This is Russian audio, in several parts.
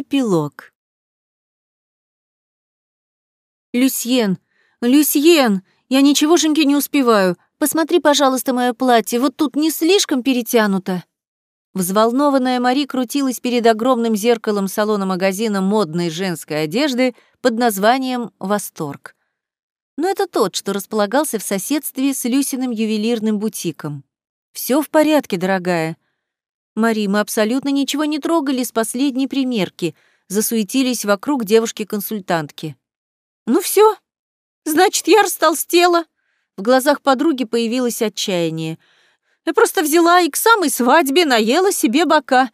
Эпилог. «Люсьен! Люсьен! Я ничегошеньки не успеваю. Посмотри, пожалуйста, мое платье. Вот тут не слишком перетянуто?» Взволнованная Мари крутилась перед огромным зеркалом салона магазина модной женской одежды под названием «Восторг». Но это тот, что располагался в соседстве с Люсиным ювелирным бутиком. Все в порядке, дорогая», Мари, мы абсолютно ничего не трогали с последней примерки, засуетились вокруг девушки-консультантки. Ну все, значит, я растолстела. В глазах подруги появилось отчаяние. Я просто взяла и к самой свадьбе наела себе бока.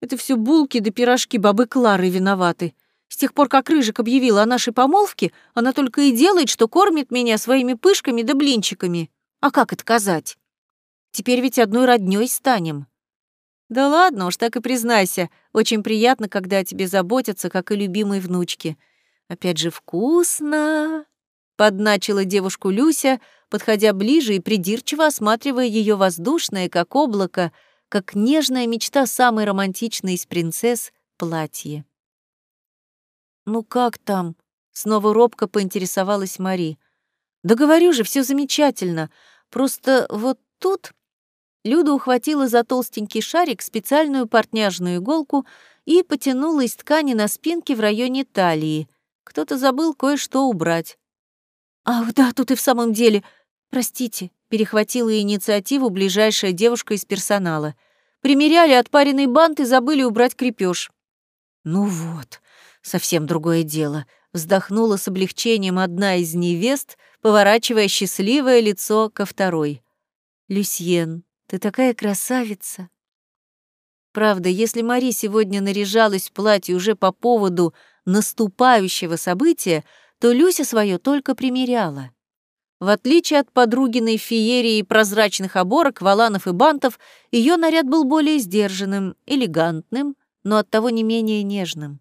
Это все булки да пирожки бабы Клары виноваты. С тех пор, как Рыжик объявила о нашей помолвке, она только и делает, что кормит меня своими пышками да блинчиками. А как отказать? Теперь ведь одной роднёй станем. Да ладно уж, так и признайся. Очень приятно, когда о тебе заботятся, как и любимой внучки. Опять же, вкусно. Подначила девушку Люся, подходя ближе и придирчиво осматривая ее воздушное, как облако, как нежная мечта самой романтичной из принцесс, платье. «Ну как там?» — снова робко поинтересовалась Мари. «Да говорю же, все замечательно. Просто вот тут Люда ухватила за толстенький шарик специальную портняжную иголку и потянула из ткани на спинке в районе талии. Кто-то забыл кое-что убрать. «Ах, да, тут и в самом деле. Простите», — перехватила инициативу ближайшая девушка из персонала. Примеряли отпаренный бант и забыли убрать крепеж. «Ну вот, совсем другое дело», — вздохнула с облегчением одна из невест, поворачивая счастливое лицо ко второй. «Люсьен, ты такая красавица. Правда, если Мари сегодня наряжалась в платье уже по поводу наступающего события, то Люся свое только примеряла. В отличие от подругиной феерии прозрачных оборок, валанов и бантов, ее наряд был более сдержанным, элегантным, но оттого не менее нежным.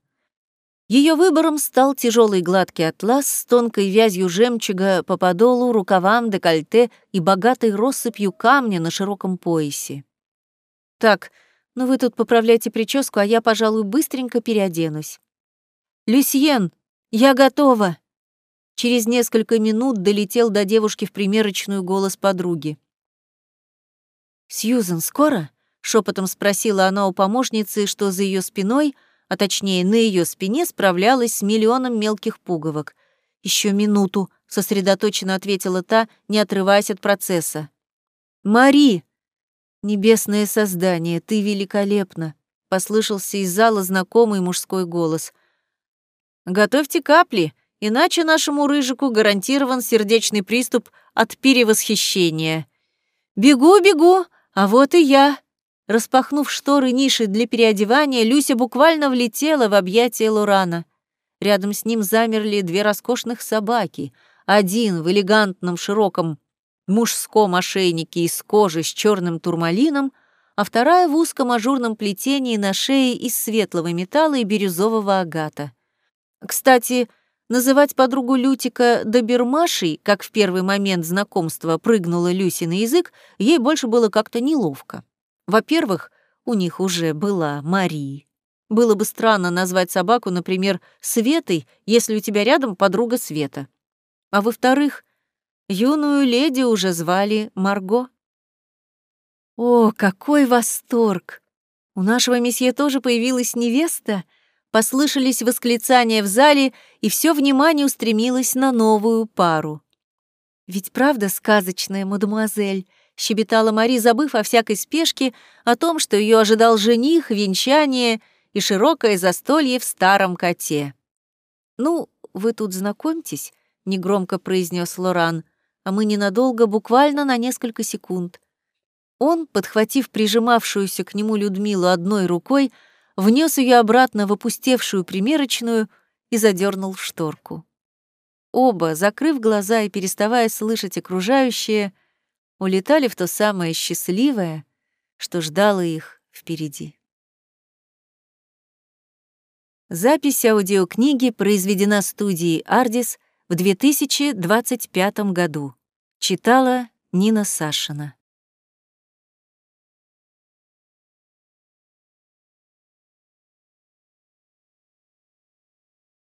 Ее выбором стал тяжелый гладкий атлас с тонкой вязью жемчуга по подолу, рукавам, декольте и богатой россыпью камня на широком поясе. «Так, ну вы тут поправляйте прическу, а я, пожалуй, быстренько переоденусь». «Люсьен, я готова!» Через несколько минут долетел до девушки в примерочную голос подруги. «Сьюзен, скоро?» — шепотом спросила она у помощницы, что за ее спиной — а точнее на ее спине справлялась с миллионом мелких пуговок. Еще минуту», — сосредоточенно ответила та, не отрываясь от процесса. «Мари!» «Небесное создание, ты великолепна!» — послышался из зала знакомый мужской голос. «Готовьте капли, иначе нашему рыжику гарантирован сердечный приступ от перевосхищения. Бегу, бегу, а вот и я!» Распахнув шторы ниши для переодевания, Люся буквально влетела в объятия Лурана. Рядом с ним замерли две роскошных собаки. Один в элегантном широком мужском ошейнике из кожи с черным турмалином, а вторая в узком ажурном плетении на шее из светлого металла и бирюзового агата. Кстати, называть подругу Лютика добермашей, как в первый момент знакомства прыгнула Люси на язык, ей больше было как-то неловко. Во-первых, у них уже была Мари. Было бы странно назвать собаку, например, Светой, если у тебя рядом подруга Света. А во-вторых, юную леди уже звали Марго. О, какой восторг! У нашего месье тоже появилась невеста. Послышались восклицания в зале, и все внимание устремилось на новую пару. Ведь правда сказочная мадемуазель, щебетала Мари, забыв о всякой спешке, о том, что ее ожидал жених, венчание и широкое застолье в старом коте. «Ну, вы тут знакомьтесь», — негромко произнес Лоран, «а мы ненадолго, буквально на несколько секунд». Он, подхватив прижимавшуюся к нему Людмилу одной рукой, внес ее обратно в опустевшую примерочную и задернул шторку. Оба, закрыв глаза и переставая слышать окружающее, — улетали в то самое счастливое, что ждало их впереди. Запись аудиокниги произведена студией «Ардис» в 2025 году. Читала Нина Сашина.